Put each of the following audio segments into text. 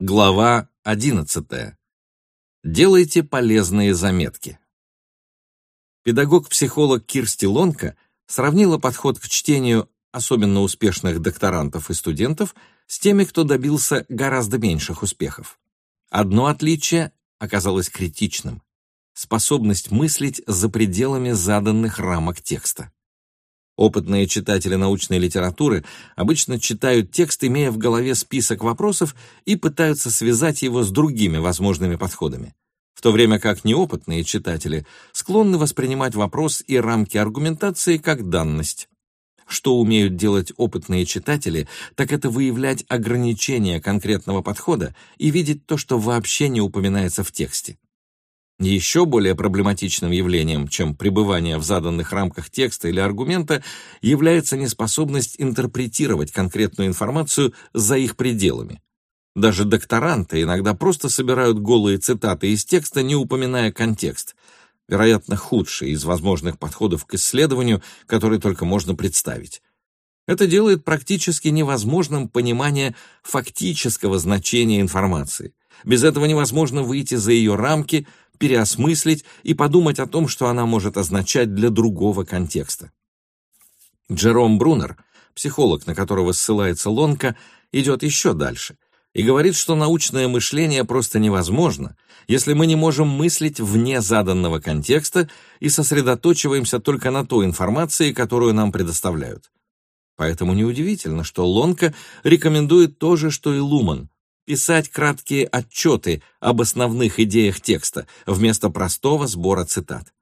Глава 11. Делайте полезные заметки. Педагог-психолог Кирсти Лонка сравнила подход к чтению особенно успешных докторантов и студентов с теми, кто добился гораздо меньших успехов. Одно отличие оказалось критичным — способность мыслить за пределами заданных рамок текста. Опытные читатели научной литературы обычно читают текст, имея в голове список вопросов и пытаются связать его с другими возможными подходами, в то время как неопытные читатели склонны воспринимать вопрос и рамки аргументации как данность. Что умеют делать опытные читатели, так это выявлять ограничения конкретного подхода и видеть то, что вообще не упоминается в тексте. Еще более проблематичным явлением, чем пребывание в заданных рамках текста или аргумента, является неспособность интерпретировать конкретную информацию за их пределами. Даже докторанты иногда просто собирают голые цитаты из текста, не упоминая контекст. Вероятно, худший из возможных подходов к исследованию, который только можно представить. Это делает практически невозможным понимание фактического значения информации. Без этого невозможно выйти за ее рамки, переосмыслить и подумать о том, что она может означать для другого контекста. Джером Брунер, психолог, на которого ссылается Лонка, идет еще дальше и говорит, что научное мышление просто невозможно, если мы не можем мыслить вне заданного контекста и сосредоточиваемся только на той информации, которую нам предоставляют. Поэтому неудивительно, что Лонка рекомендует то же, что и Луман писать краткие отчеты об основных идеях текста вместо простого сбора цитат.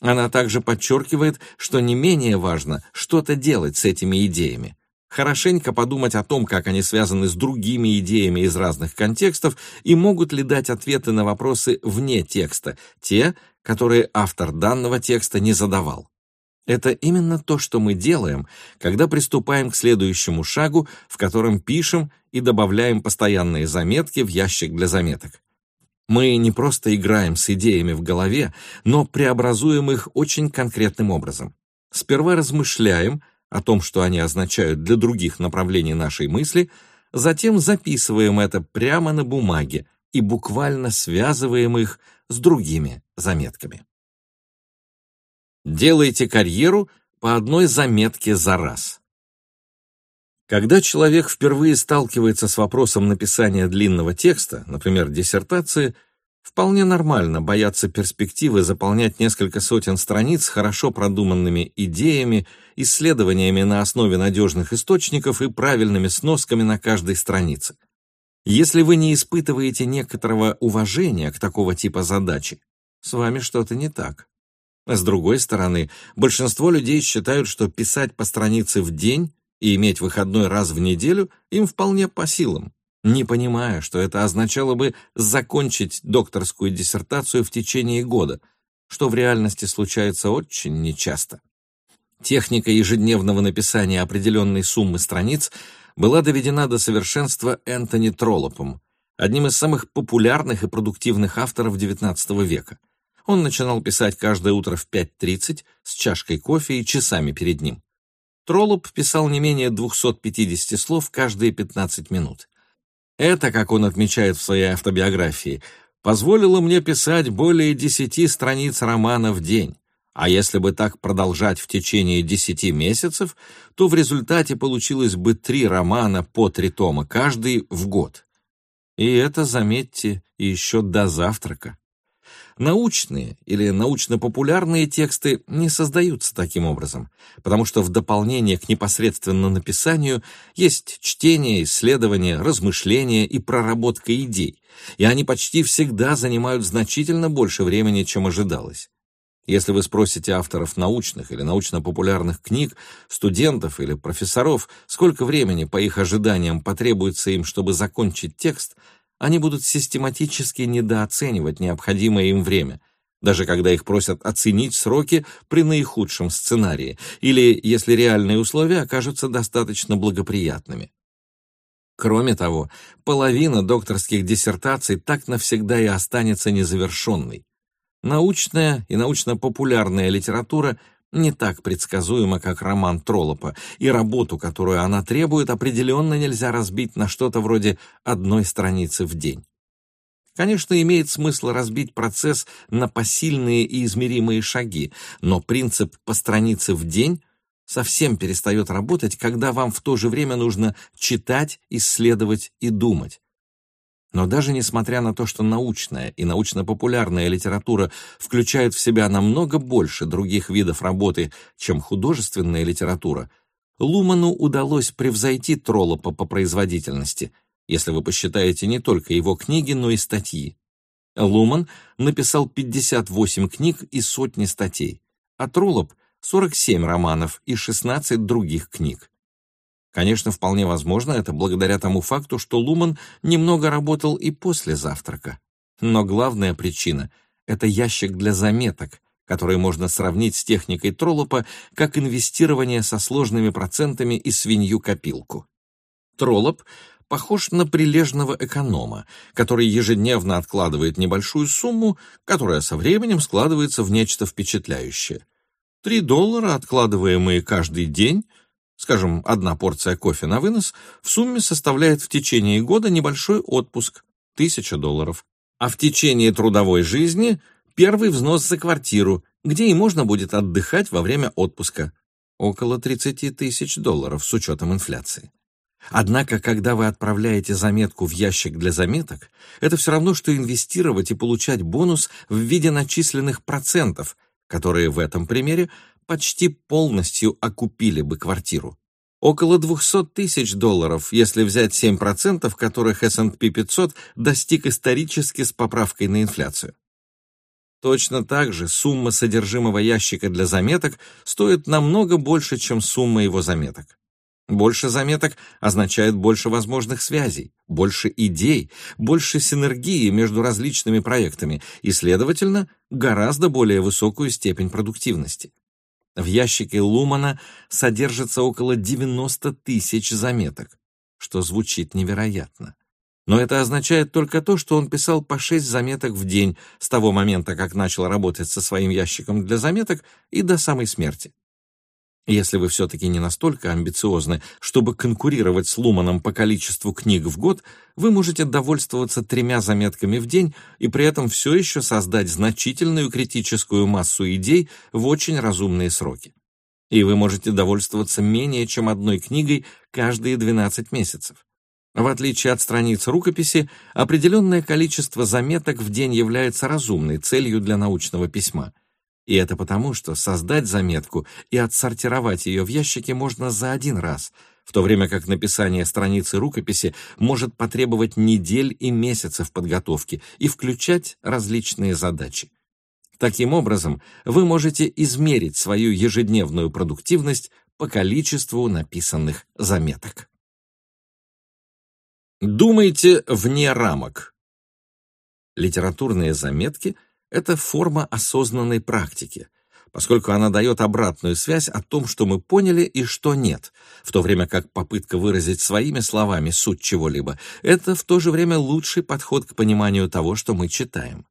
Она также подчеркивает, что не менее важно что-то делать с этими идеями. Хорошенько подумать о том, как они связаны с другими идеями из разных контекстов и могут ли дать ответы на вопросы вне текста, те, которые автор данного текста не задавал. Это именно то, что мы делаем, когда приступаем к следующему шагу, в котором пишем и добавляем постоянные заметки в ящик для заметок. Мы не просто играем с идеями в голове, но преобразуем их очень конкретным образом. Сперва размышляем о том, что они означают для других направлений нашей мысли, затем записываем это прямо на бумаге и буквально связываем их с другими заметками. Делайте карьеру по одной заметке за раз. Когда человек впервые сталкивается с вопросом написания длинного текста, например, диссертации, вполне нормально бояться перспективы заполнять несколько сотен страниц хорошо продуманными идеями, исследованиями на основе надежных источников и правильными сносками на каждой странице. Если вы не испытываете некоторого уважения к такого типа задачи, с вами что-то не так. С другой стороны, большинство людей считают, что писать по странице в день и иметь выходной раз в неделю им вполне по силам, не понимая, что это означало бы закончить докторскую диссертацию в течение года, что в реальности случается очень нечасто. Техника ежедневного написания определенной суммы страниц была доведена до совершенства Энтони Троллопом, одним из самых популярных и продуктивных авторов XIX века. Он начинал писать каждое утро в 5.30 с чашкой кофе и часами перед ним. Троллоп писал не менее 250 слов каждые 15 минут. Это, как он отмечает в своей автобиографии, позволило мне писать более 10 страниц романа в день. А если бы так продолжать в течение 10 месяцев, то в результате получилось бы три романа по три тома, каждый в год. И это, заметьте, еще до завтрака. Научные или научно-популярные тексты не создаются таким образом, потому что в дополнение к непосредственно написанию есть чтение, исследование, размышление и проработка идей, и они почти всегда занимают значительно больше времени, чем ожидалось. Если вы спросите авторов научных или научно-популярных книг, студентов или профессоров, сколько времени, по их ожиданиям, потребуется им, чтобы закончить текст – они будут систематически недооценивать необходимое им время, даже когда их просят оценить сроки при наихудшем сценарии или если реальные условия окажутся достаточно благоприятными. Кроме того, половина докторских диссертаций так навсегда и останется незавершенной. Научная и научно-популярная литература не так предсказуема, как роман Троллопа, и работу, которую она требует, определенно нельзя разбить на что-то вроде одной страницы в день. Конечно, имеет смысл разбить процесс на посильные и измеримые шаги, но принцип по странице в день совсем перестает работать, когда вам в то же время нужно читать, исследовать и думать. Но даже несмотря на то, что научная и научно-популярная литература включают в себя намного больше других видов работы, чем художественная литература, Луману удалось превзойти Троллопа по производительности, если вы посчитаете не только его книги, но и статьи. Луман написал 58 книг и сотни статей, а Троллоп — 47 романов и 16 других книг. Конечно, вполне возможно, это благодаря тому факту, что Луман немного работал и после завтрака. Но главная причина — это ящик для заметок, который можно сравнить с техникой Троллопа как инвестирование со сложными процентами и свинью-копилку. Троллоп похож на прилежного эконома, который ежедневно откладывает небольшую сумму, которая со временем складывается в нечто впечатляющее. Три доллара, откладываемые каждый день — скажем, одна порция кофе на вынос, в сумме составляет в течение года небольшой отпуск – 1000 долларов. А в течение трудовой жизни – первый взнос за квартиру, где и можно будет отдыхать во время отпуска – около 30 тысяч долларов с учетом инфляции. Однако, когда вы отправляете заметку в ящик для заметок, это все равно, что инвестировать и получать бонус в виде начисленных процентов, которые в этом примере почти полностью окупили бы квартиру. Около 200 тысяч долларов, если взять 7%, которых S&P 500 достиг исторически с поправкой на инфляцию. Точно так же сумма содержимого ящика для заметок стоит намного больше, чем сумма его заметок. Больше заметок означает больше возможных связей, больше идей, больше синергии между различными проектами и, следовательно, гораздо более высокую степень продуктивности. В ящике Лумана содержится около 90 тысяч заметок, что звучит невероятно. Но это означает только то, что он писал по 6 заметок в день с того момента, как начал работать со своим ящиком для заметок и до самой смерти. Если вы все-таки не настолько амбициозны, чтобы конкурировать с Луманом по количеству книг в год, вы можете довольствоваться тремя заметками в день и при этом все еще создать значительную критическую массу идей в очень разумные сроки. И вы можете довольствоваться менее чем одной книгой каждые 12 месяцев. В отличие от страниц рукописи, определенное количество заметок в день является разумной целью для научного письма – и это потому, что создать заметку и отсортировать ее в ящике можно за один раз, в то время как написание страницы рукописи может потребовать недель и месяцев подготовки и включать различные задачи. Таким образом, вы можете измерить свою ежедневную продуктивность по количеству написанных заметок. Думайте вне рамок. Литературные заметки — это форма осознанной практики, поскольку она дает обратную связь о том, что мы поняли и что нет, в то время как попытка выразить своими словами суть чего-либо — это в то же время лучший подход к пониманию того, что мы читаем.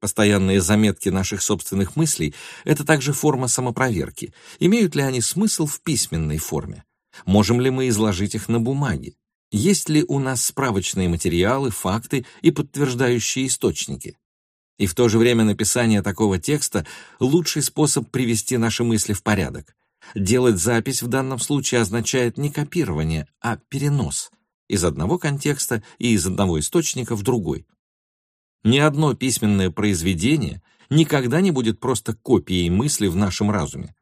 Постоянные заметки наших собственных мыслей — это также форма самопроверки. Имеют ли они смысл в письменной форме? Можем ли мы изложить их на бумаге? Есть ли у нас справочные материалы, факты и подтверждающие источники? И в то же время написание такого текста — лучший способ привести наши мысли в порядок. Делать запись в данном случае означает не копирование, а перенос из одного контекста и из одного источника в другой. Ни одно письменное произведение никогда не будет просто копией мысли в нашем разуме.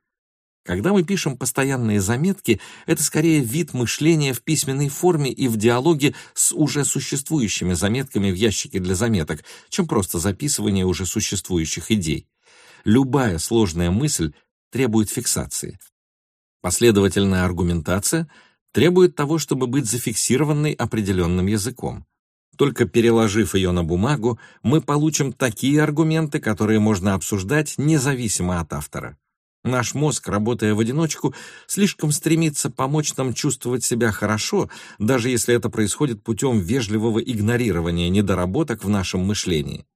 Когда мы пишем постоянные заметки, это скорее вид мышления в письменной форме и в диалоге с уже существующими заметками в ящике для заметок, чем просто записывание уже существующих идей. Любая сложная мысль требует фиксации. Последовательная аргументация требует того, чтобы быть зафиксированной определенным языком. Только переложив ее на бумагу, мы получим такие аргументы, которые можно обсуждать независимо от автора. Наш мозг, работая в одиночку, слишком стремится помочь нам чувствовать себя хорошо, даже если это происходит путем вежливого игнорирования недоработок в нашем мышлении.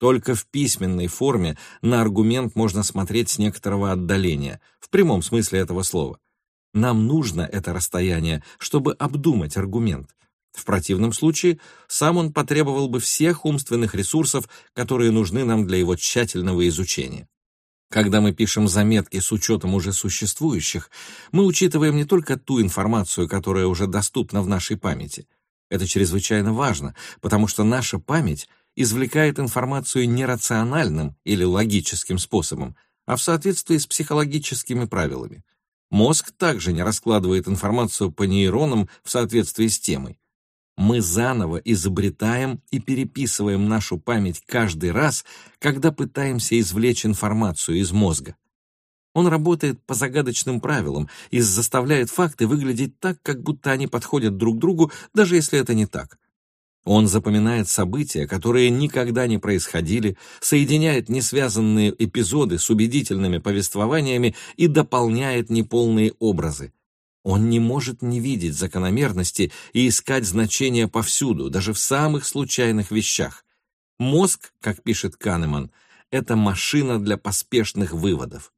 Только в письменной форме на аргумент можно смотреть с некоторого отдаления, в прямом смысле этого слова. Нам нужно это расстояние, чтобы обдумать аргумент. В противном случае сам он потребовал бы всех умственных ресурсов, которые нужны нам для его тщательного изучения. Когда мы пишем заметки с учетом уже существующих, мы учитываем не только ту информацию, которая уже доступна в нашей памяти. Это чрезвычайно важно, потому что наша память — извлекает информацию не рациональным или логическим способом, а в соответствии с психологическими правилами. Мозг также не раскладывает информацию по нейронам в соответствии с темой. Мы заново изобретаем и переписываем нашу память каждый раз, когда пытаемся извлечь информацию из мозга. Он работает по загадочным правилам и заставляет факты выглядеть так, как будто они подходят друг другу, даже если это не так. Он запоминает события, которые никогда не происходили, соединяет несвязанные эпизоды с убедительными повествованиями и дополняет неполные образы. Он не может не видеть закономерности и искать значения повсюду, даже в самых случайных вещах. Мозг, как пишет Канеман, это машина для поспешных выводов.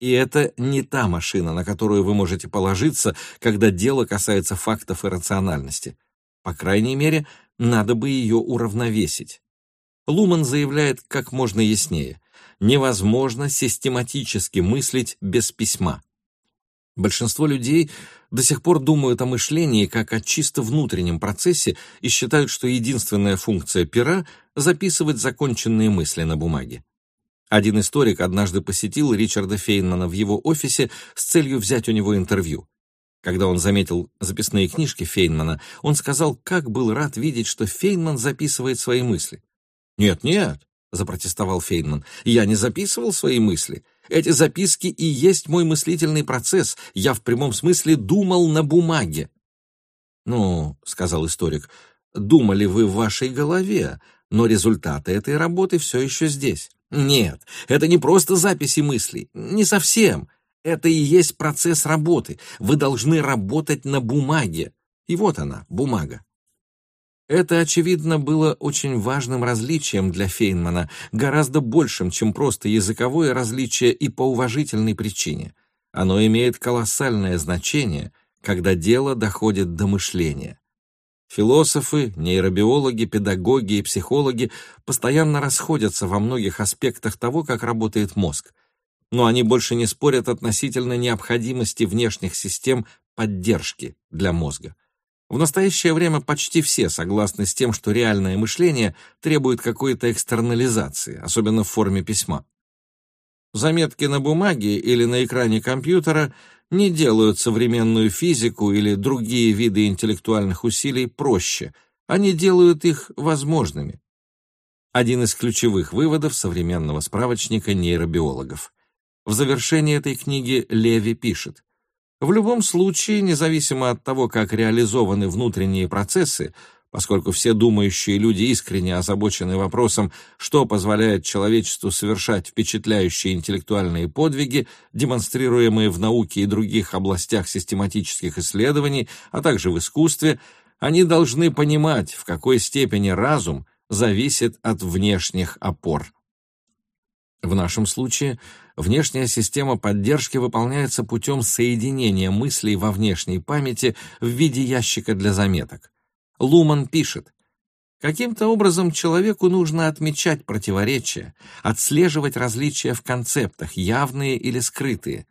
И это не та машина, на которую вы можете положиться, когда дело касается фактов и рациональности. По крайней мере, надо бы ее уравновесить. Луман заявляет как можно яснее, невозможно систематически мыслить без письма. Большинство людей до сих пор думают о мышлении как о чисто внутреннем процессе и считают, что единственная функция пера — записывать законченные мысли на бумаге. Один историк однажды посетил Ричарда Фейнмана в его офисе с целью взять у него интервью. Когда он заметил записные книжки Фейнмана, он сказал, как был рад видеть, что Фейнман записывает свои мысли. «Нет, нет», — запротестовал Фейнман, — «я не записывал свои мысли. Эти записки и есть мой мыслительный процесс. Я в прямом смысле думал на бумаге». «Ну», — сказал историк, — «думали вы в вашей голове, но результаты этой работы все еще здесь». «Нет, это не просто записи мыслей. Не совсем. Это и есть процесс работы. Вы должны работать на бумаге. И вот она, бумага. Это, очевидно, было очень важным различием для Фейнмана, гораздо большим, чем просто языковое различие и по уважительной причине. Оно имеет колоссальное значение, когда дело доходит до мышления. Философы, нейробиологи, педагоги и психологи постоянно расходятся во многих аспектах того, как работает мозг но они больше не спорят относительно необходимости внешних систем поддержки для мозга. В настоящее время почти все согласны с тем, что реальное мышление требует какой-то экстернализации, особенно в форме письма. Заметки на бумаге или на экране компьютера не делают современную физику или другие виды интеллектуальных усилий проще, они делают их возможными. Один из ключевых выводов современного справочника нейробиологов. В завершении этой книги Леви пишет, «В любом случае, независимо от того, как реализованы внутренние процессы, поскольку все думающие люди искренне озабочены вопросом, что позволяет человечеству совершать впечатляющие интеллектуальные подвиги, демонстрируемые в науке и других областях систематических исследований, а также в искусстве, они должны понимать, в какой степени разум зависит от внешних опор. В нашем случае внешняя система поддержки выполняется путем соединения мыслей во внешней памяти в виде ящика для заметок. Луман пишет, Каким-то образом человеку нужно отмечать противоречия, отслеживать различия в концептах, явные или скрытые,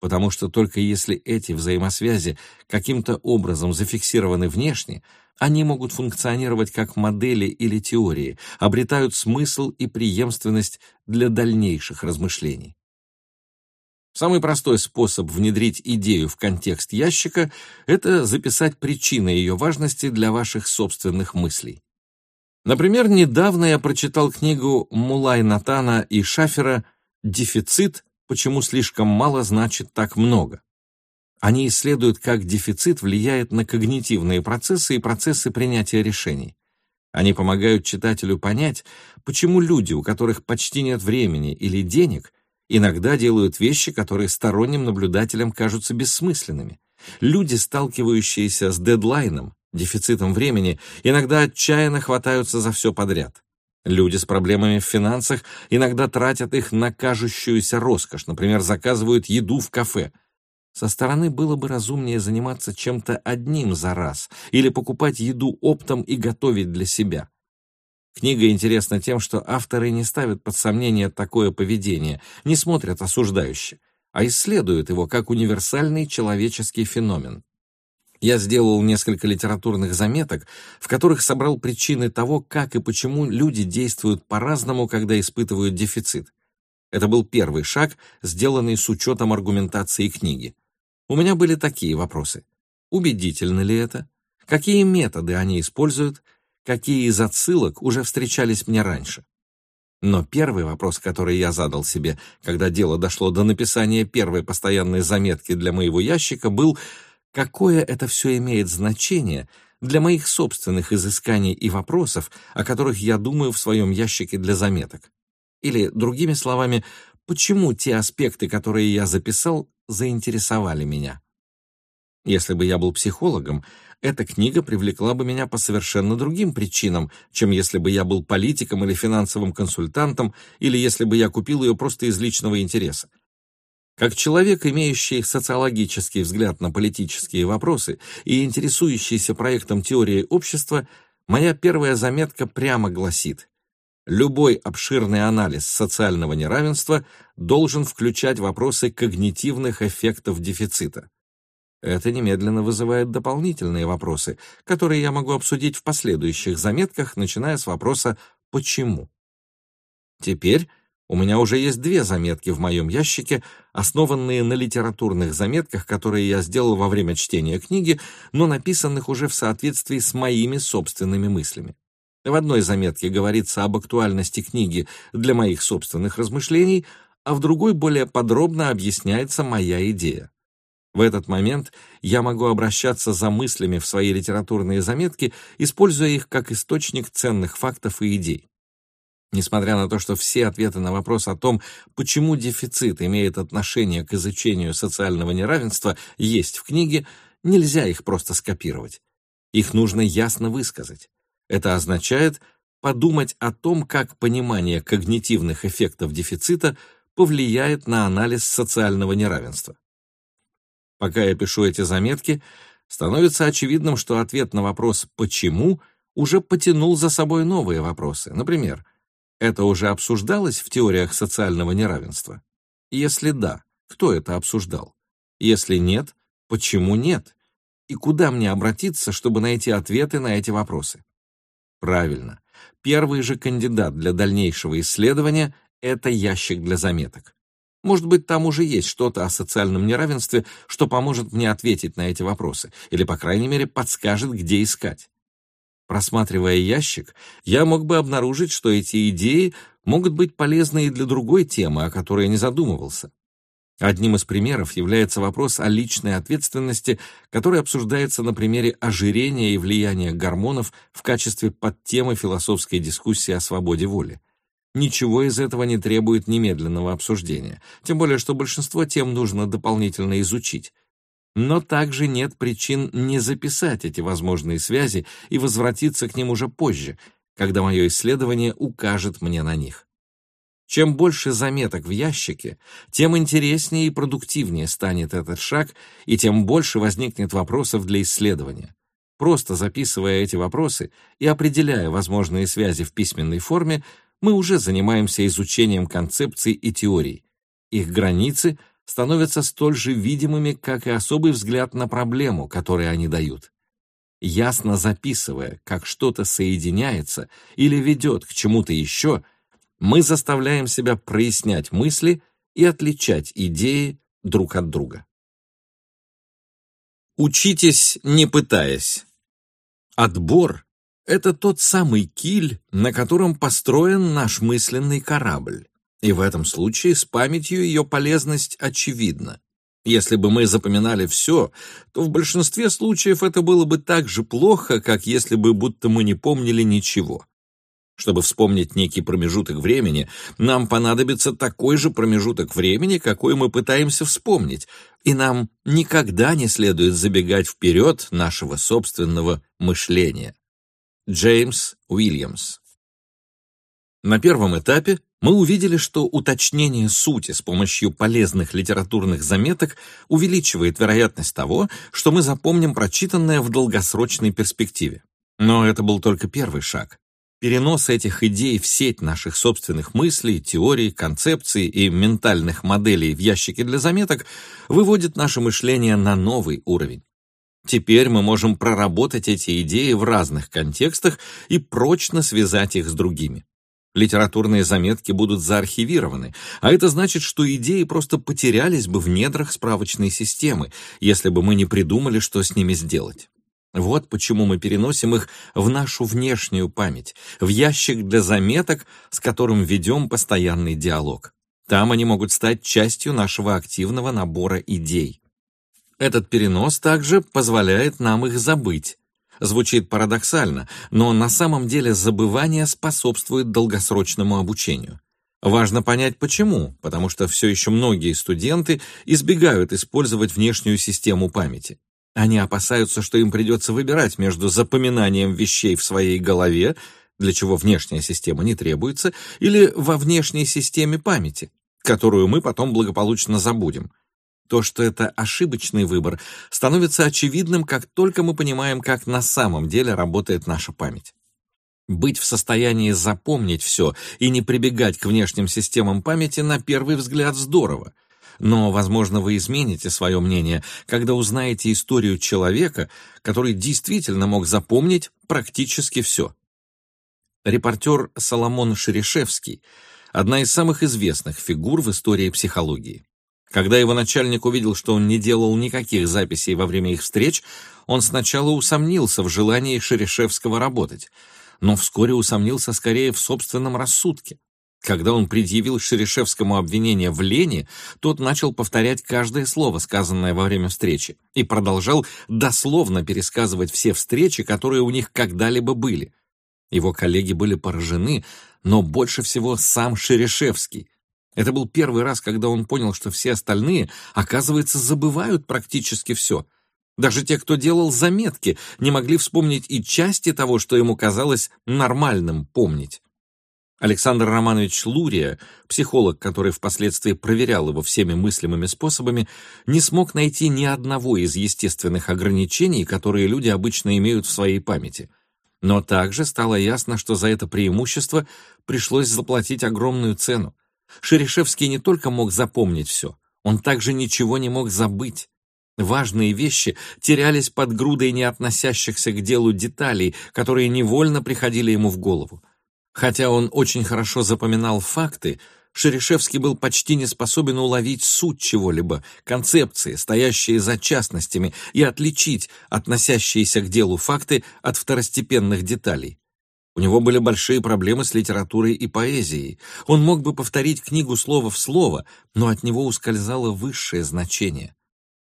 потому что только если эти взаимосвязи каким-то образом зафиксированы внешне, они могут функционировать как модели или теории, обретают смысл и преемственность для дальнейших размышлений. Самый простой способ внедрить идею в контекст ящика – это записать причины ее важности для ваших собственных мыслей. Например, недавно я прочитал книгу Мулай Натана и Шафера «Дефицит почему слишком мало значит так много. Они исследуют, как дефицит влияет на когнитивные процессы и процессы принятия решений. Они помогают читателю понять, почему люди, у которых почти нет времени или денег, иногда делают вещи, которые сторонним наблюдателям кажутся бессмысленными. Люди, сталкивающиеся с дедлайном, дефицитом времени, иногда отчаянно хватаются за все подряд. Люди с проблемами в финансах иногда тратят их на кажущуюся роскошь, например, заказывают еду в кафе. Со стороны было бы разумнее заниматься чем-то одним за раз или покупать еду оптом и готовить для себя. Книга интересна тем, что авторы не ставят под сомнение такое поведение, не смотрят осуждающе, а исследуют его как универсальный человеческий феномен. Я сделал несколько литературных заметок, в которых собрал причины того, как и почему люди действуют по-разному, когда испытывают дефицит. Это был первый шаг, сделанный с учетом аргументации книги. У меня были такие вопросы. Убедительно ли это? Какие методы они используют? Какие из отсылок уже встречались мне раньше? Но первый вопрос, который я задал себе, когда дело дошло до написания первой постоянной заметки для моего ящика, был — какое это все имеет значение для моих собственных изысканий и вопросов, о которых я думаю в своем ящике для заметок. Или, другими словами, почему те аспекты, которые я записал, заинтересовали меня. Если бы я был психологом, эта книга привлекла бы меня по совершенно другим причинам, чем если бы я был политиком или финансовым консультантом, или если бы я купил ее просто из личного интереса. Как человек, имеющий социологический взгляд на политические вопросы и интересующийся проектом теории общества, моя первая заметка прямо гласит Любой обширный анализ социального неравенства должен включать вопросы когнитивных эффектов дефицита. Это немедленно вызывает дополнительные вопросы, которые я могу обсудить в последующих заметках, начиная с вопроса «почему?». Теперь у меня уже есть две заметки в моем ящике, основанные на литературных заметках, которые я сделал во время чтения книги, но написанных уже в соответствии с моими собственными мыслями. В одной заметке говорится об актуальности книги для моих собственных размышлений, а в другой более подробно объясняется моя идея. В этот момент я могу обращаться за мыслями в свои литературные заметки, используя их как источник ценных фактов и идей. Несмотря на то, что все ответы на вопрос о том, почему дефицит имеет отношение к изучению социального неравенства, есть в книге, нельзя их просто скопировать. Их нужно ясно высказать. Это означает подумать о том, как понимание когнитивных эффектов дефицита повлияет на анализ социального неравенства. Пока я пишу эти заметки, становится очевидным, что ответ на вопрос «почему» уже потянул за собой новые вопросы. Например, это уже обсуждалось в теориях социального неравенства? Если да, кто это обсуждал? Если нет, почему нет? И куда мне обратиться, чтобы найти ответы на эти вопросы? Правильно. Первый же кандидат для дальнейшего исследования — это ящик для заметок. Может быть, там уже есть что-то о социальном неравенстве, что поможет мне ответить на эти вопросы, или, по крайней мере, подскажет, где искать. Просматривая ящик, я мог бы обнаружить, что эти идеи могут быть полезны и для другой темы, о которой я не задумывался. Одним из примеров является вопрос о личной ответственности, который обсуждается на примере ожирения и влияния гормонов в качестве подтемы философской дискуссии о свободе воли. Ничего из этого не требует немедленного обсуждения, тем более что большинство тем нужно дополнительно изучить. Но также нет причин не записать эти возможные связи и возвратиться к ним уже позже, когда мое исследование укажет мне на них. Чем больше заметок в ящике, тем интереснее и продуктивнее станет этот шаг, и тем больше возникнет вопросов для исследования. Просто записывая эти вопросы и определяя возможные связи в письменной форме, мы уже занимаемся изучением концепций и теорий. Их границы — становятся столь же видимыми, как и особый взгляд на проблему, который они дают. Ясно записывая, как что-то соединяется или ведет к чему-то еще, мы заставляем себя прояснять мысли и отличать идеи друг от друга. Учитесь, не пытаясь. Отбор — это тот самый киль, на котором построен наш мысленный корабль. И в этом случае с памятью ее полезность очевидна. Если бы мы запоминали все, то в большинстве случаев это было бы так же плохо, как если бы будто мы не помнили ничего. Чтобы вспомнить некий промежуток времени, нам понадобится такой же промежуток времени, какой мы пытаемся вспомнить, и нам никогда не следует забегать вперед нашего собственного мышления. Джеймс Уильямс На первом этапе мы увидели, что уточнение сути с помощью полезных литературных заметок увеличивает вероятность того, что мы запомним прочитанное в долгосрочной перспективе. Но это был только первый шаг. Перенос этих идей в сеть наших собственных мыслей, теорий, концепций и ментальных моделей в ящике для заметок выводит наше мышление на новый уровень. Теперь мы можем проработать эти идеи в разных контекстах и прочно связать их с другими. Литературные заметки будут заархивированы, а это значит, что идеи просто потерялись бы в недрах справочной системы, если бы мы не придумали, что с ними сделать. Вот почему мы переносим их в нашу внешнюю память, в ящик для заметок, с которым ведем постоянный диалог. Там они могут стать частью нашего активного набора идей. Этот перенос также позволяет нам их забыть. Звучит парадоксально, но на самом деле забывание способствует долгосрочному обучению. Важно понять почему, потому что все еще многие студенты избегают использовать внешнюю систему памяти. Они опасаются, что им придется выбирать между запоминанием вещей в своей голове, для чего внешняя система не требуется, или во внешней системе памяти, которую мы потом благополучно забудем. То, что это ошибочный выбор, становится очевидным, как только мы понимаем, как на самом деле работает наша память. Быть в состоянии запомнить все и не прибегать к внешним системам памяти на первый взгляд здорово — но, возможно, вы измените свое мнение, когда узнаете историю человека, который действительно мог запомнить практически все. Репортер Соломон Шерешевский – одна из самых известных фигур в истории психологии. Когда его начальник увидел, что он не делал никаких записей во время их встреч, он сначала усомнился в желании Шерешевского работать, но вскоре усомнился скорее в собственном рассудке. Когда он предъявил Шерешевскому обвинение в лени, тот начал повторять каждое слово, сказанное во время встречи, и продолжал дословно пересказывать все встречи, которые у них когда-либо были. Его коллеги были поражены, но больше всего сам Шерешевский. Это был первый раз, когда он понял, что все остальные, оказывается, забывают практически все. Даже те, кто делал заметки, не могли вспомнить и части того, что ему казалось нормальным помнить. Александр Романович Лурия, психолог, который впоследствии проверял его всеми мыслимыми способами, не смог найти ни одного из естественных ограничений, которые люди обычно имеют в своей памяти. Но также стало ясно, что за это преимущество пришлось заплатить огромную цену. Шерешевский не только мог запомнить все, он также ничего не мог забыть. Важные вещи терялись под грудой не относящихся к делу деталей, которые невольно приходили ему в голову. Хотя он очень хорошо запоминал факты, Шерешевский был почти не способен уловить суть чего-либо, концепции, стоящие за частностями, и отличить относящиеся к делу факты от второстепенных деталей. У него были большие проблемы с литературой и поэзией. Он мог бы повторить книгу слово в слово, но от него ускользало высшее значение.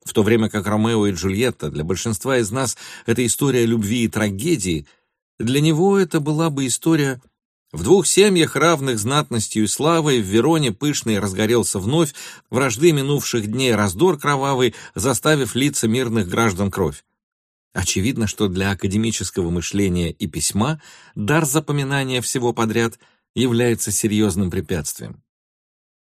В то время как Ромео и Джульетта для большинства из нас это история любви и трагедии, для него это была бы история в двух семьях, равных знатностью и славой, в Вероне пышный разгорелся вновь, вражды минувших дней раздор кровавый, заставив лица мирных граждан кровь. Очевидно, что для академического мышления и письма дар запоминания всего подряд является серьезным препятствием.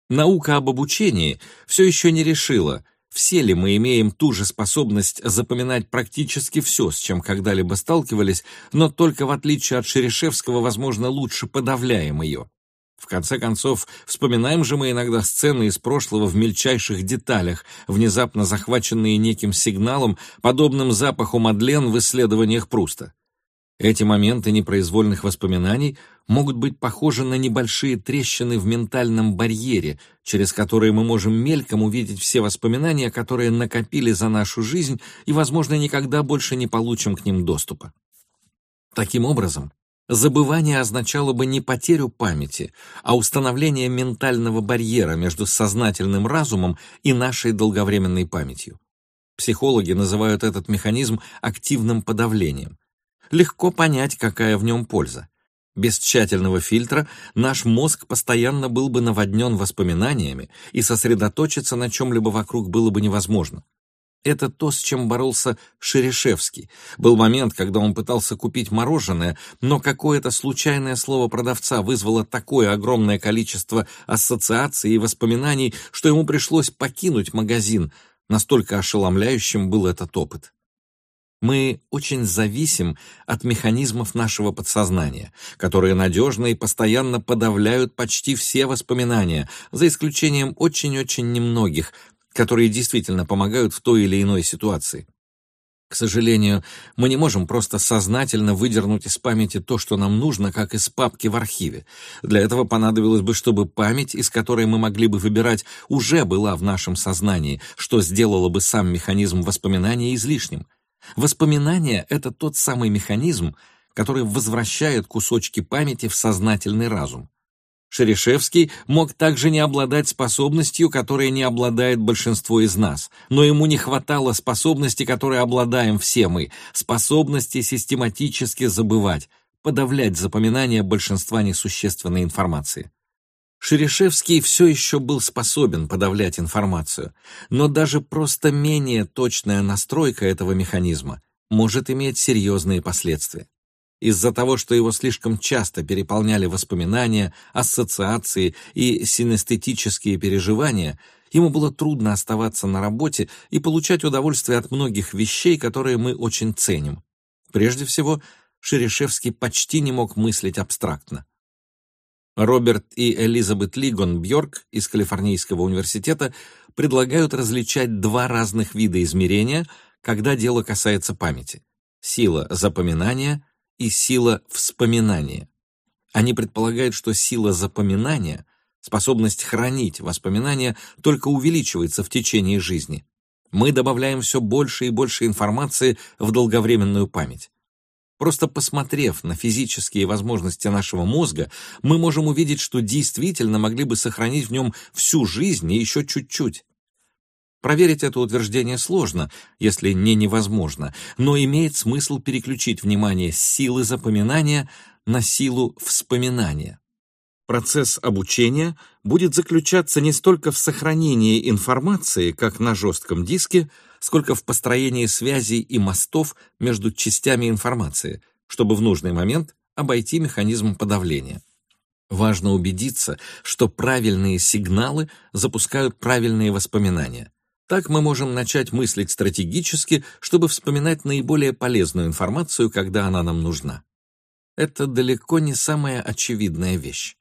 Наука об обучении все еще не решила, все ли мы имеем ту же способность запоминать практически все, с чем когда-либо сталкивались, но только в отличие от Шерешевского, возможно, лучше подавляем ее? В конце концов, вспоминаем же мы иногда сцены из прошлого в мельчайших деталях, внезапно захваченные неким сигналом, подобным запаху Мадлен в исследованиях Пруста. Эти моменты непроизвольных воспоминаний могут быть похожи на небольшие трещины в ментальном барьере, через которые мы можем мельком увидеть все воспоминания, которые накопили за нашу жизнь и, возможно, никогда больше не получим к ним доступа. Таким образом, забывание означало бы не потерю памяти, а установление ментального барьера между сознательным разумом и нашей долговременной памятью. Психологи называют этот механизм активным подавлением легко понять, какая в нем польза. Без тщательного фильтра наш мозг постоянно был бы наводнен воспоминаниями, и сосредоточиться на чем-либо вокруг было бы невозможно. Это то, с чем боролся Шерешевский. Был момент, когда он пытался купить мороженое, но какое-то случайное слово продавца вызвало такое огромное количество ассоциаций и воспоминаний, что ему пришлось покинуть магазин. Настолько ошеломляющим был этот опыт. Мы очень зависим от механизмов нашего подсознания, которые надежно и постоянно подавляют почти все воспоминания, за исключением очень-очень немногих, которые действительно помогают в той или иной ситуации. К сожалению, мы не можем просто сознательно выдернуть из памяти то, что нам нужно, как из папки в архиве. Для этого понадобилось бы, чтобы память, из которой мы могли бы выбирать, уже была в нашем сознании, что сделало бы сам механизм воспоминания излишним. Воспоминание — это тот самый механизм, который возвращает кусочки памяти в сознательный разум. Шерешевский мог также не обладать способностью, которой не обладает большинство из нас, но ему не хватало способности, которой обладаем все мы, способности систематически забывать, подавлять запоминание большинства несущественной информации. Шерешевский все еще был способен подавлять информацию, но даже просто менее точная настройка этого механизма может иметь серьезные последствия из-за того, что его слишком часто переполняли воспоминания, ассоциации и синестетические переживания, ему было трудно оставаться на работе и получать удовольствие от многих вещей, которые мы очень ценим. Прежде всего, Шерешевский почти не мог мыслить абстрактно. Роберт и Элизабет Лигон Бьорк из Калифорнийского университета предлагают различать два разных вида измерения, когда дело касается памяти. Сила запоминания и сила вспоминания. Они предполагают, что сила запоминания, способность хранить воспоминания, только увеличивается в течение жизни. Мы добавляем все больше и больше информации в долговременную память. Просто посмотрев на физические возможности нашего мозга, мы можем увидеть, что действительно могли бы сохранить в нем всю жизнь и еще чуть-чуть. Проверить это утверждение сложно, если не невозможно, но имеет смысл переключить внимание с силы запоминания на силу вспоминания. Процесс обучения будет заключаться не столько в сохранении информации, как на жестком диске, сколько в построении связей и мостов между частями информации, чтобы в нужный момент обойти механизм подавления. Важно убедиться, что правильные сигналы запускают правильные воспоминания. Так мы можем начать мыслить стратегически, чтобы вспоминать наиболее полезную информацию, когда она нам нужна. Это далеко не самая очевидная вещь.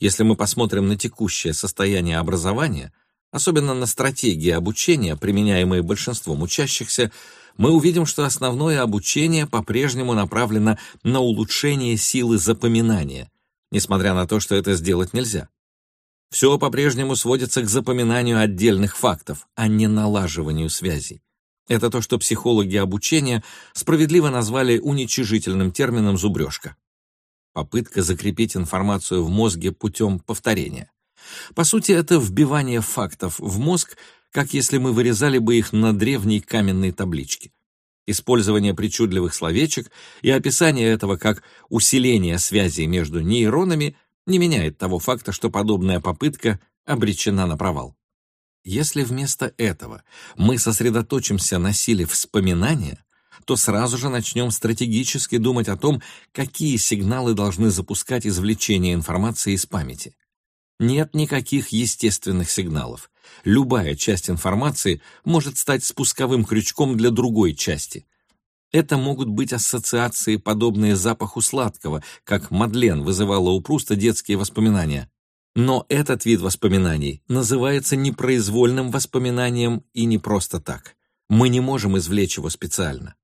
Если мы посмотрим на текущее состояние образования, особенно на стратегии обучения, применяемые большинством учащихся, мы увидим, что основное обучение по-прежнему направлено на улучшение силы запоминания, несмотря на то, что это сделать нельзя. Все по-прежнему сводится к запоминанию отдельных фактов, а не налаживанию связей. Это то, что психологи обучения справедливо назвали уничижительным термином «зубрежка». Попытка закрепить информацию в мозге путем повторения. По сути, это вбивание фактов в мозг, как если мы вырезали бы их на древней каменной табличке. Использование причудливых словечек и описание этого как усиление связей между нейронами – не меняет того факта, что подобная попытка обречена на провал. Если вместо этого мы сосредоточимся на силе вспоминания, то сразу же начнем стратегически думать о том, какие сигналы должны запускать извлечение информации из памяти. Нет никаких естественных сигналов. Любая часть информации может стать спусковым крючком для другой части — это могут быть ассоциации, подобные запаху сладкого, как Мадлен вызывала у Пруста детские воспоминания. Но этот вид воспоминаний называется непроизвольным воспоминанием и не просто так. Мы не можем извлечь его специально.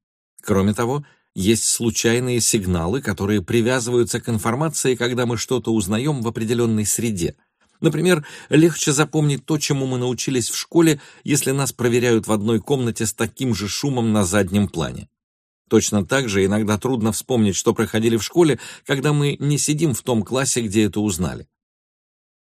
Кроме того, есть случайные сигналы, которые привязываются к информации, когда мы что-то узнаем в определенной среде. Например, легче запомнить то, чему мы научились в школе, если нас проверяют в одной комнате с таким же шумом на заднем плане. Точно так же иногда трудно вспомнить, что проходили в школе, когда мы не сидим в том классе, где это узнали.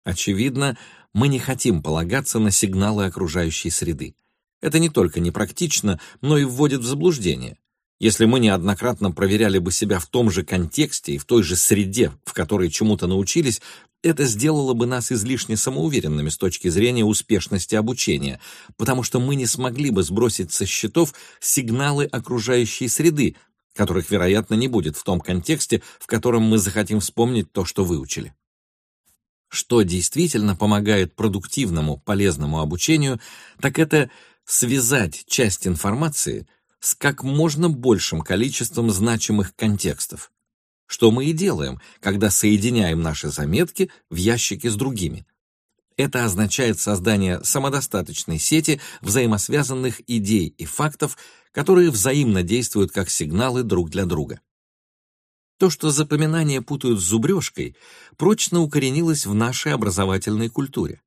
Очевидно, мы не хотим полагаться на сигналы окружающей среды. Это не только непрактично, но и вводит в заблуждение. Если мы неоднократно проверяли бы себя в том же контексте и в той же среде, в которой чему-то научились, это сделало бы нас излишне самоуверенными с точки зрения успешности обучения, потому что мы не смогли бы сбросить со счетов сигналы окружающей среды, которых, вероятно, не будет в том контексте, в котором мы захотим вспомнить то, что выучили. Что действительно помогает продуктивному, полезному обучению, так это связать часть информации – с как можно большим количеством значимых контекстов. Что мы и делаем, когда соединяем наши заметки в ящике с другими. Это означает создание самодостаточной сети взаимосвязанных идей и фактов, которые взаимно действуют как сигналы друг для друга. То, что запоминание путают с зубрежкой, прочно укоренилось в нашей образовательной культуре.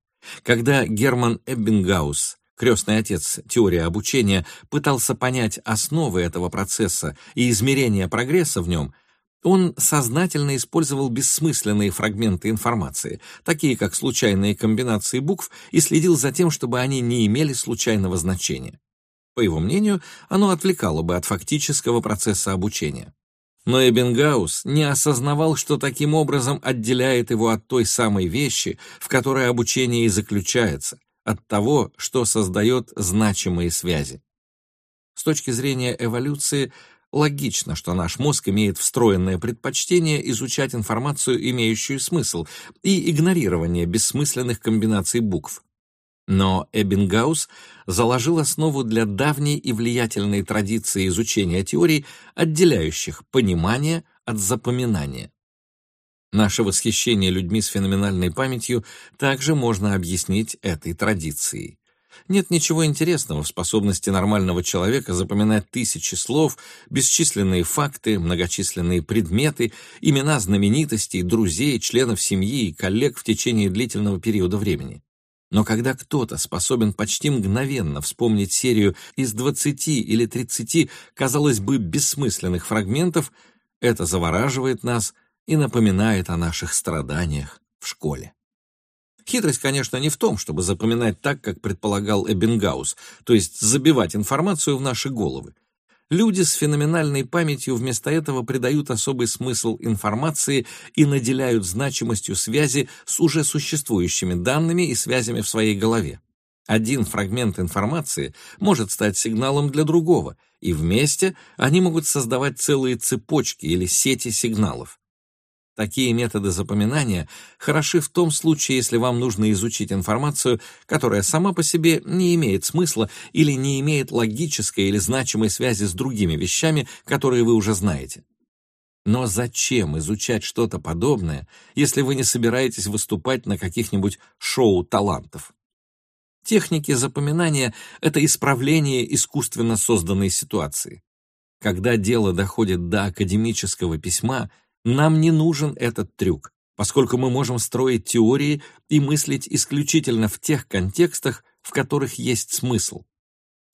Когда Герман Эббингаус крестный отец теории обучения, пытался понять основы этого процесса и измерения прогресса в нем, он сознательно использовал бессмысленные фрагменты информации, такие как случайные комбинации букв, и следил за тем, чтобы они не имели случайного значения. По его мнению, оно отвлекало бы от фактического процесса обучения. Но Эббингаус не осознавал, что таким образом отделяет его от той самой вещи, в которой обучение и заключается, от того, что создает значимые связи. С точки зрения эволюции, логично, что наш мозг имеет встроенное предпочтение изучать информацию, имеющую смысл, и игнорирование бессмысленных комбинаций букв. Но Эббингаус заложил основу для давней и влиятельной традиции изучения теорий, отделяющих понимание от запоминания. Наше восхищение людьми с феноменальной памятью также можно объяснить этой традицией. Нет ничего интересного в способности нормального человека запоминать тысячи слов, бесчисленные факты, многочисленные предметы, имена знаменитостей, друзей, членов семьи и коллег в течение длительного периода времени. Но когда кто-то способен почти мгновенно вспомнить серию из 20 или 30, казалось бы, бессмысленных фрагментов, это завораживает нас – и напоминает о наших страданиях в школе. Хитрость, конечно, не в том, чтобы запоминать так, как предполагал Эббингаус, то есть забивать информацию в наши головы. Люди с феноменальной памятью вместо этого придают особый смысл информации и наделяют значимостью связи с уже существующими данными и связями в своей голове. Один фрагмент информации может стать сигналом для другого, и вместе они могут создавать целые цепочки или сети сигналов. Такие методы запоминания хороши в том случае, если вам нужно изучить информацию, которая сама по себе не имеет смысла или не имеет логической или значимой связи с другими вещами, которые вы уже знаете. Но зачем изучать что-то подобное, если вы не собираетесь выступать на каких-нибудь шоу талантов? Техники запоминания — это исправление искусственно созданной ситуации. Когда дело доходит до академического письма — нам не нужен этот трюк, поскольку мы можем строить теории и мыслить исключительно в тех контекстах, в которых есть смысл.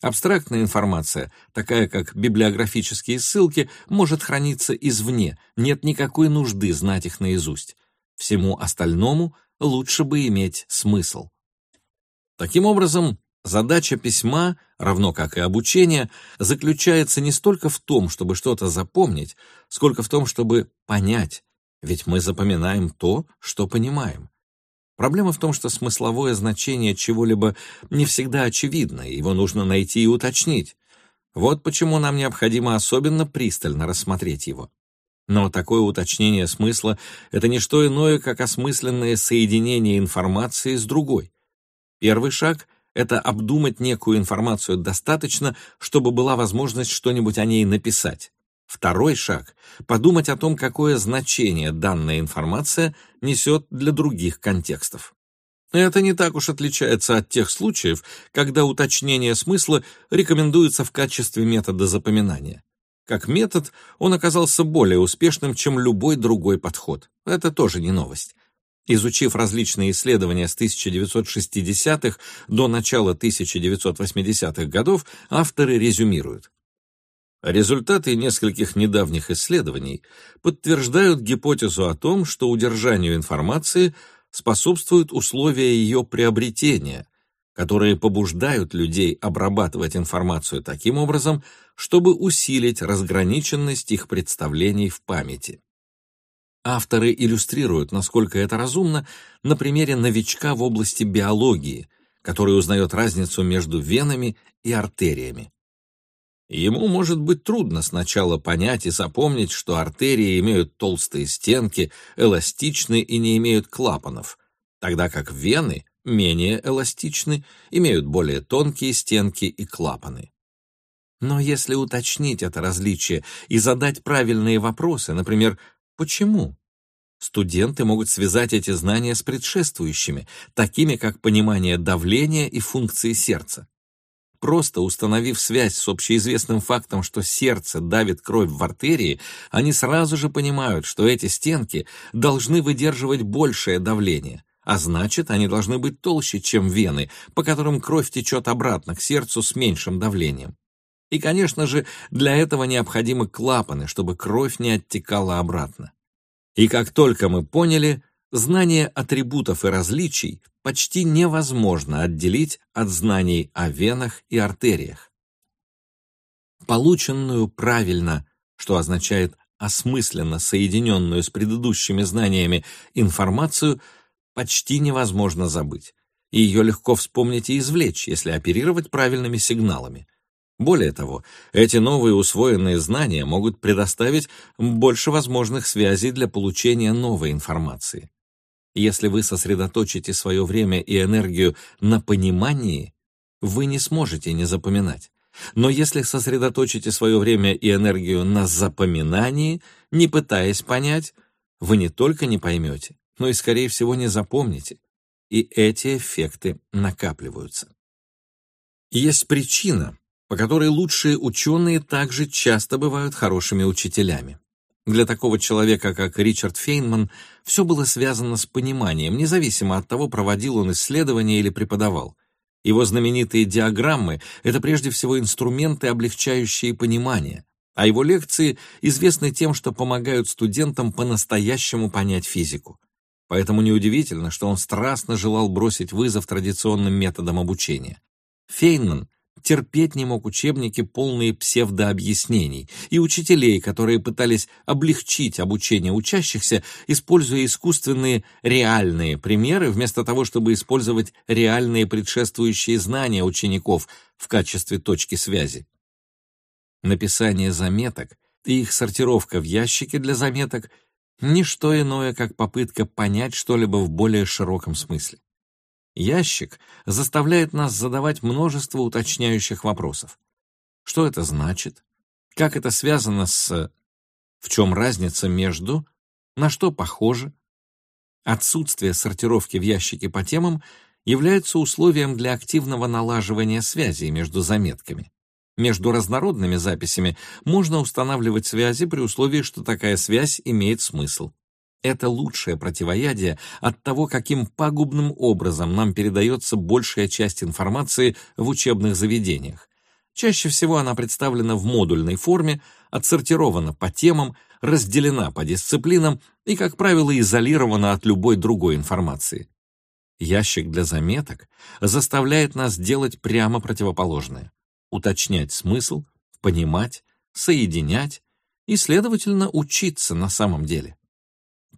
Абстрактная информация, такая как библиографические ссылки, может храниться извне, нет никакой нужды знать их наизусть. Всему остальному лучше бы иметь смысл. Таким образом, Задача письма, равно как и обучение, заключается не столько в том, чтобы что-то запомнить, сколько в том, чтобы понять, ведь мы запоминаем то, что понимаем. Проблема в том, что смысловое значение чего-либо не всегда очевидно, его нужно найти и уточнить. Вот почему нам необходимо особенно пристально рассмотреть его. Но такое уточнение смысла — это не что иное, как осмысленное соединение информации с другой. Первый шаг — это обдумать некую информацию достаточно, чтобы была возможность что-нибудь о ней написать. Второй шаг — подумать о том, какое значение данная информация несет для других контекстов. Это не так уж отличается от тех случаев, когда уточнение смысла рекомендуется в качестве метода запоминания. Как метод он оказался более успешным, чем любой другой подход. Это тоже не новость. Изучив различные исследования с 1960-х до начала 1980-х годов, авторы резюмируют. Результаты нескольких недавних исследований подтверждают гипотезу о том, что удержанию информации способствуют условия ее приобретения, которые побуждают людей обрабатывать информацию таким образом, чтобы усилить разграниченность их представлений в памяти. Авторы иллюстрируют, насколько это разумно, на примере новичка в области биологии, который узнает разницу между венами и артериями. Ему может быть трудно сначала понять и запомнить, что артерии имеют толстые стенки, эластичны и не имеют клапанов, тогда как вены менее эластичны, имеют более тонкие стенки и клапаны. Но если уточнить это различие и задать правильные вопросы, например, «почему?», студенты могут связать эти знания с предшествующими, такими как понимание давления и функции сердца. Просто установив связь с общеизвестным фактом, что сердце давит кровь в артерии, они сразу же понимают, что эти стенки должны выдерживать большее давление, а значит, они должны быть толще, чем вены, по которым кровь течет обратно к сердцу с меньшим давлением. И, конечно же, для этого необходимы клапаны, чтобы кровь не оттекала обратно. И как только мы поняли, знание атрибутов и различий почти невозможно отделить от знаний о венах и артериях. Полученную правильно, что означает осмысленно соединенную с предыдущими знаниями информацию, почти невозможно забыть, и ее легко вспомнить и извлечь, если оперировать правильными сигналами. Более того, эти новые усвоенные знания могут предоставить больше возможных связей для получения новой информации. Если вы сосредоточите свое время и энергию на понимании, вы не сможете не запоминать. Но если сосредоточите свое время и энергию на запоминании, не пытаясь понять, вы не только не поймете, но и, скорее всего, не запомните. И эти эффекты накапливаются. Есть причина, по которой лучшие ученые также часто бывают хорошими учителями. Для такого человека, как Ричард Фейнман, все было связано с пониманием, независимо от того, проводил он исследования или преподавал. Его знаменитые диаграммы — это прежде всего инструменты, облегчающие понимание, а его лекции известны тем, что помогают студентам по-настоящему понять физику. Поэтому неудивительно, что он страстно желал бросить вызов традиционным методам обучения. Фейнман — терпеть не мог учебники, полные псевдообъяснений, и учителей, которые пытались облегчить обучение учащихся, используя искусственные реальные примеры, вместо того, чтобы использовать реальные предшествующие знания учеников в качестве точки связи. Написание заметок и их сортировка в ящике для заметок — не что иное, как попытка понять что-либо в более широком смысле. Ящик заставляет нас задавать множество уточняющих вопросов. Что это значит? Как это связано с... В чем разница между? На что похоже? Отсутствие сортировки в ящике по темам является условием для активного налаживания связей между заметками. Между разнородными записями можно устанавливать связи при условии, что такая связь имеет смысл. Это лучшее противоядие от того, каким пагубным образом нам передается большая часть информации в учебных заведениях. Чаще всего она представлена в модульной форме, отсортирована по темам, разделена по дисциплинам и, как правило, изолирована от любой другой информации. Ящик для заметок заставляет нас делать прямо противоположное — уточнять смысл, понимать, соединять и, следовательно, учиться на самом деле.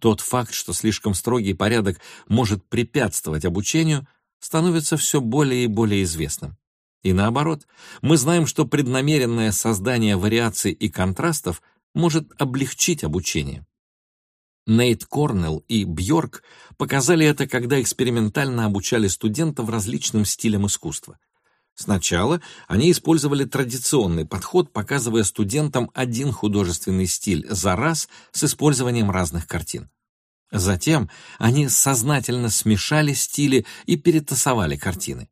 Тот факт, что слишком строгий порядок может препятствовать обучению, становится все более и более известным. И наоборот, мы знаем, что преднамеренное создание вариаций и контрастов может облегчить обучение. Нейт Корнелл и Бьорк показали это, когда экспериментально обучали студентов различным стилям искусства. Сначала они использовали традиционный подход, показывая студентам один художественный стиль за раз с использованием разных картин. Затем они сознательно смешали стили и перетасовали картины.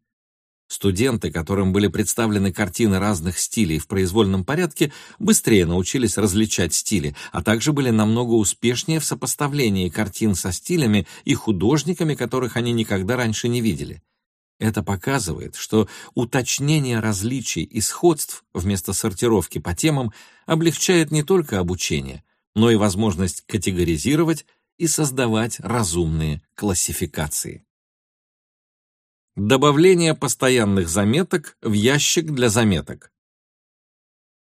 Студенты, которым были представлены картины разных стилей в произвольном порядке, быстрее научились различать стили, а также были намного успешнее в сопоставлении картин со стилями и художниками, которых они никогда раньше не видели. Это показывает, что уточнение различий и сходств вместо сортировки по темам облегчает не только обучение, но и возможность категоризировать и создавать разумные классификации. Добавление постоянных заметок в ящик для заметок.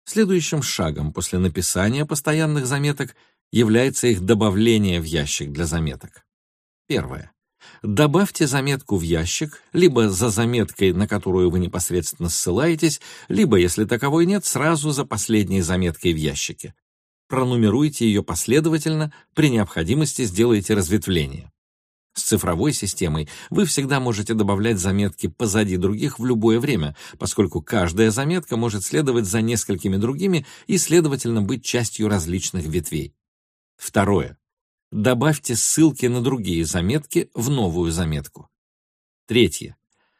Следующим шагом после написания постоянных заметок является их добавление в ящик для заметок. Первое. Добавьте заметку в ящик, либо за заметкой, на которую вы непосредственно ссылаетесь, либо, если таковой нет, сразу за последней заметкой в ящике. Пронумеруйте ее последовательно, при необходимости сделайте разветвление. С цифровой системой вы всегда можете добавлять заметки позади других в любое время, поскольку каждая заметка может следовать за несколькими другими и, следовательно, быть частью различных ветвей. Второе. Добавьте ссылки на другие заметки в новую заметку. Третье.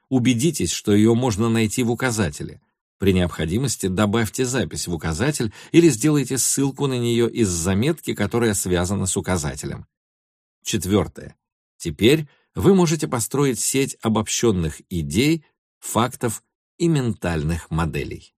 Убедитесь, что ее можно найти в указателе. При необходимости добавьте запись в указатель или сделайте ссылку на нее из заметки, которая связана с указателем. Четвертое. Теперь вы можете построить сеть обобщенных идей, фактов и ментальных моделей.